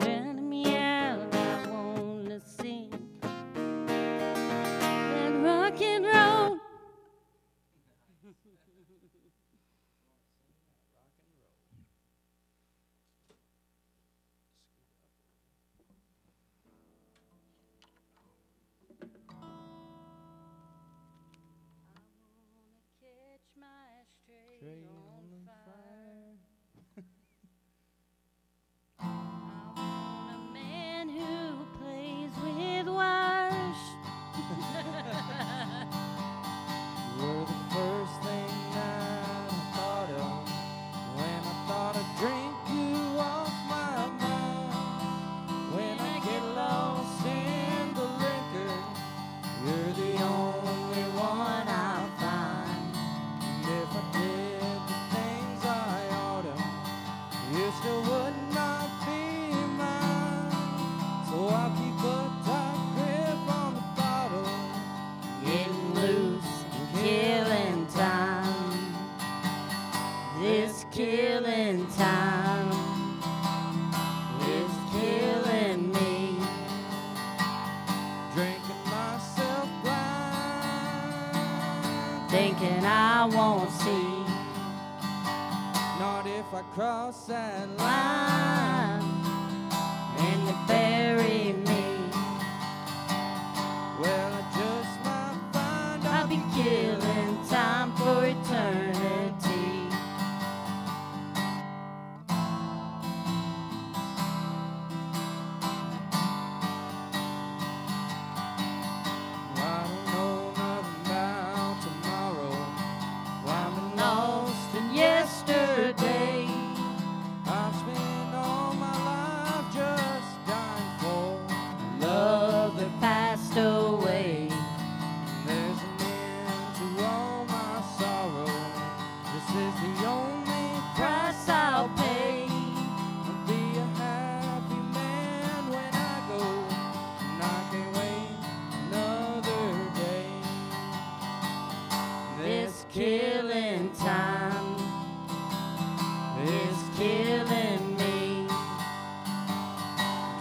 surrendering me.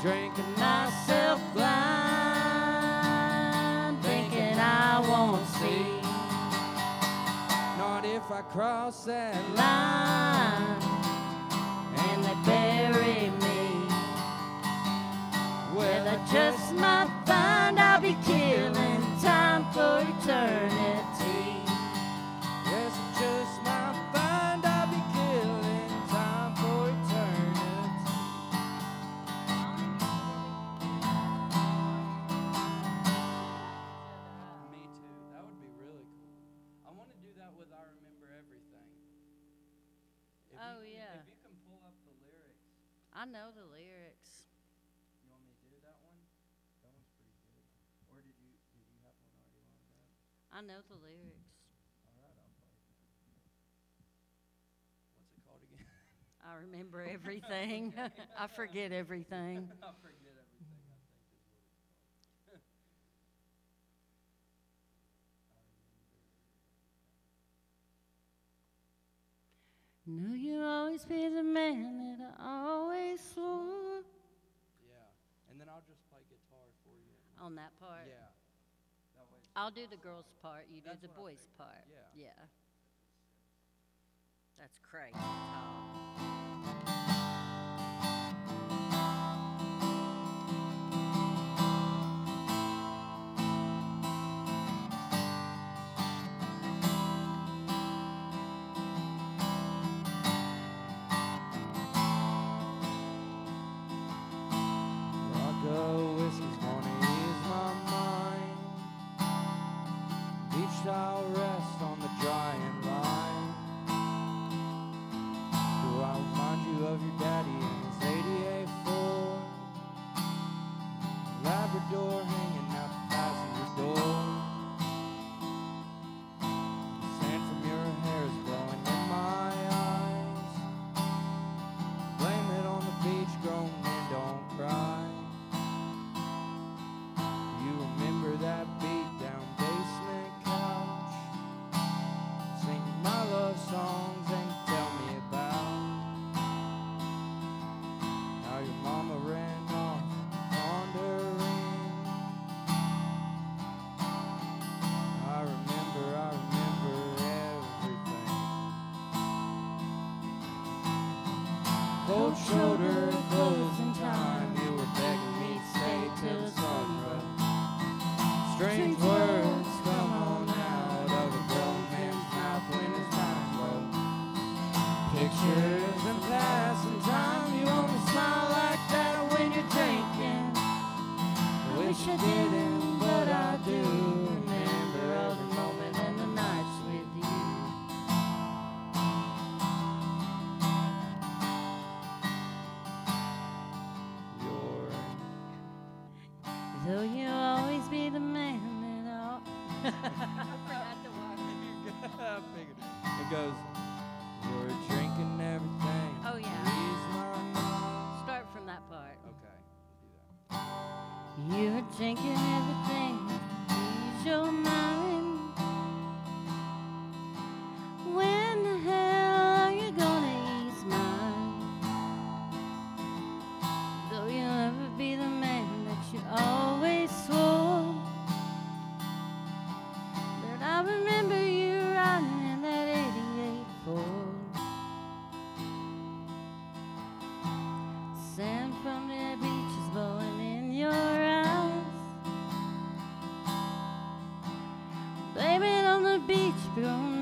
drinking myself blind, thinking I won't see. Not if I cross that line and they bury me. Well, I just might find I'll be killing time for eternity. I know the lyrics. You want me to do that one? That one's pretty good. Or did you did you have one already lined up? I know the lyrics. All right, I'll play. What's it called again? I remember everything. I forget everything. I forget Knew you'd always be the man that I always swore. Yeah, and then I'll just play guitar for you. On that part? Yeah. That way I'll do the girls' part, you That's do the boys' part. Yeah. Yeah. That's crazy. door control. You're drinking everything. Ease your mind. Don't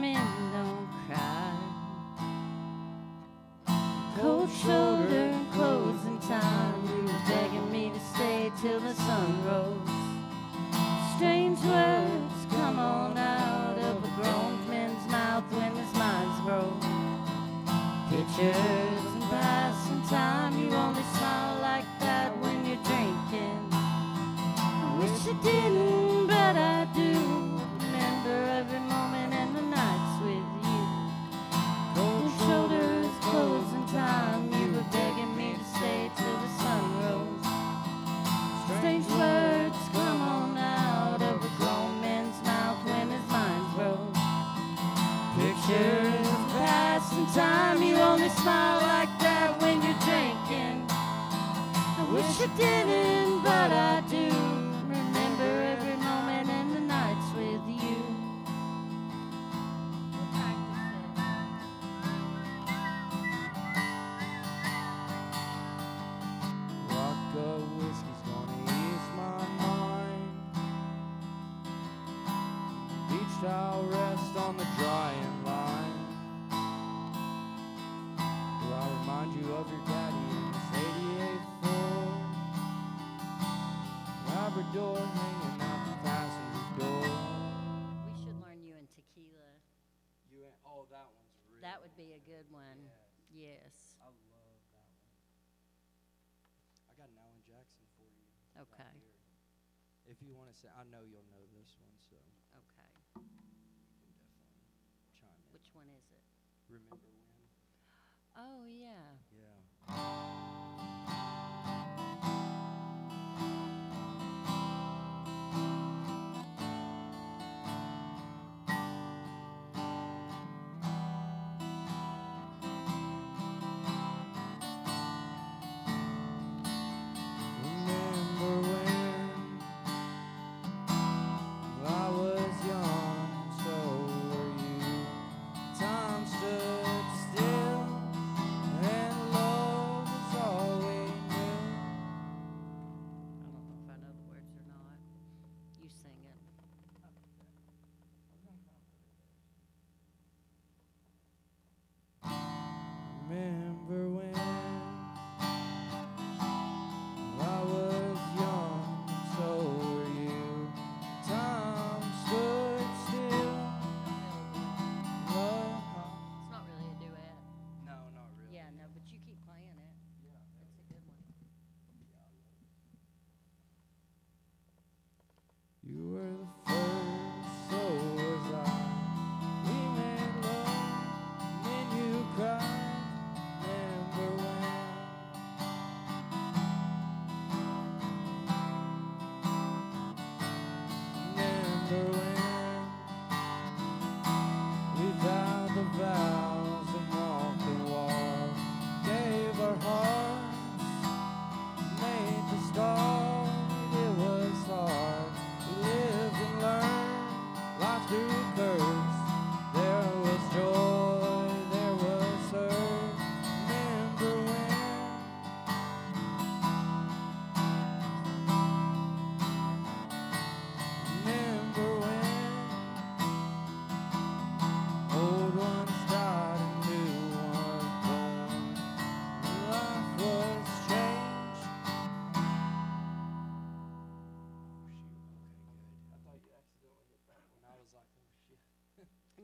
wish I didn't, but I do. door, hanging out the passenger door. We should learn you and tequila. You and oh, that one's really. That would be a good one. Yes. yes. I love that one. I got an Alan Jackson for you. Okay. Right if you want to say, I know you'll know this one, so. Okay. Which one is it? Remember when? Oh yeah. Yeah.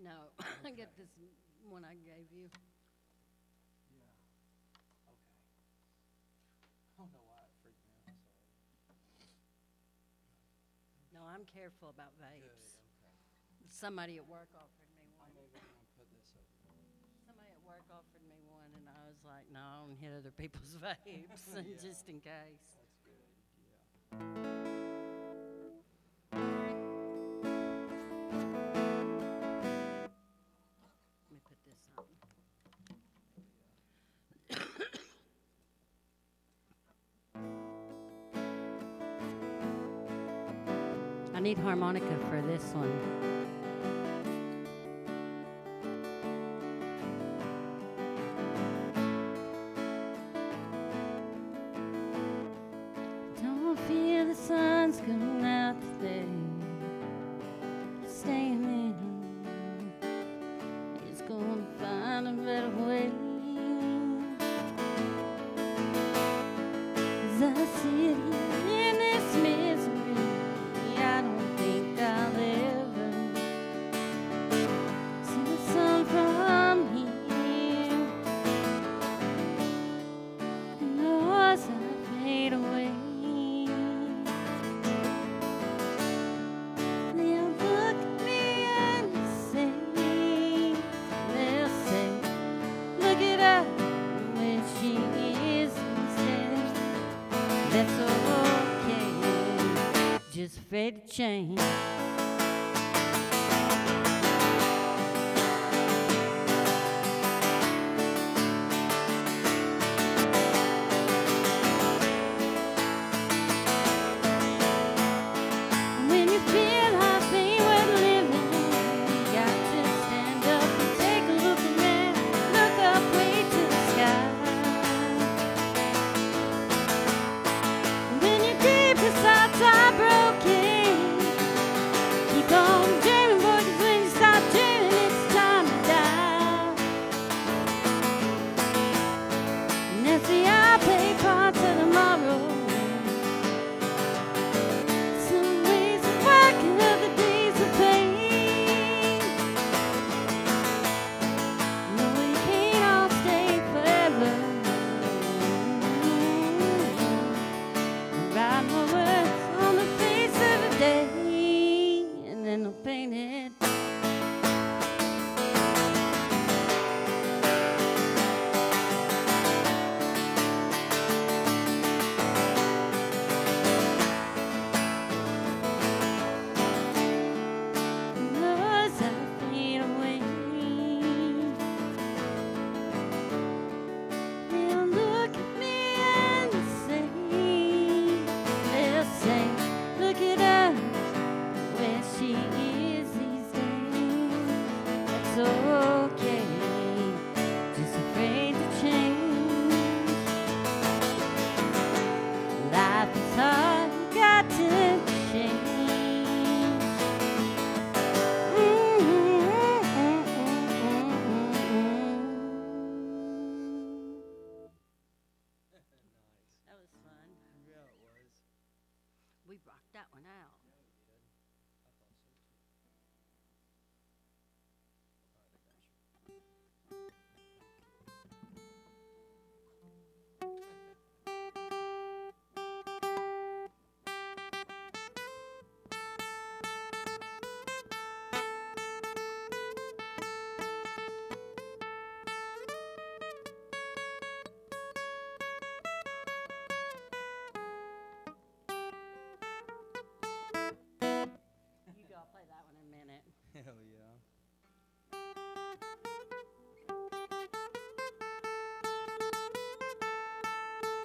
No, I get this one I gave you. Yeah, okay. I don't know why it freaked me out, sorry. No, I'm careful about Good, vapes. okay. Somebody at work offered me I one. may want to put this up. Somebody at work offered me one, and I was like, no, I don't hit other people's vapes, Yeah. just in case. That's good, yeah. I need harmonica for this one. red change.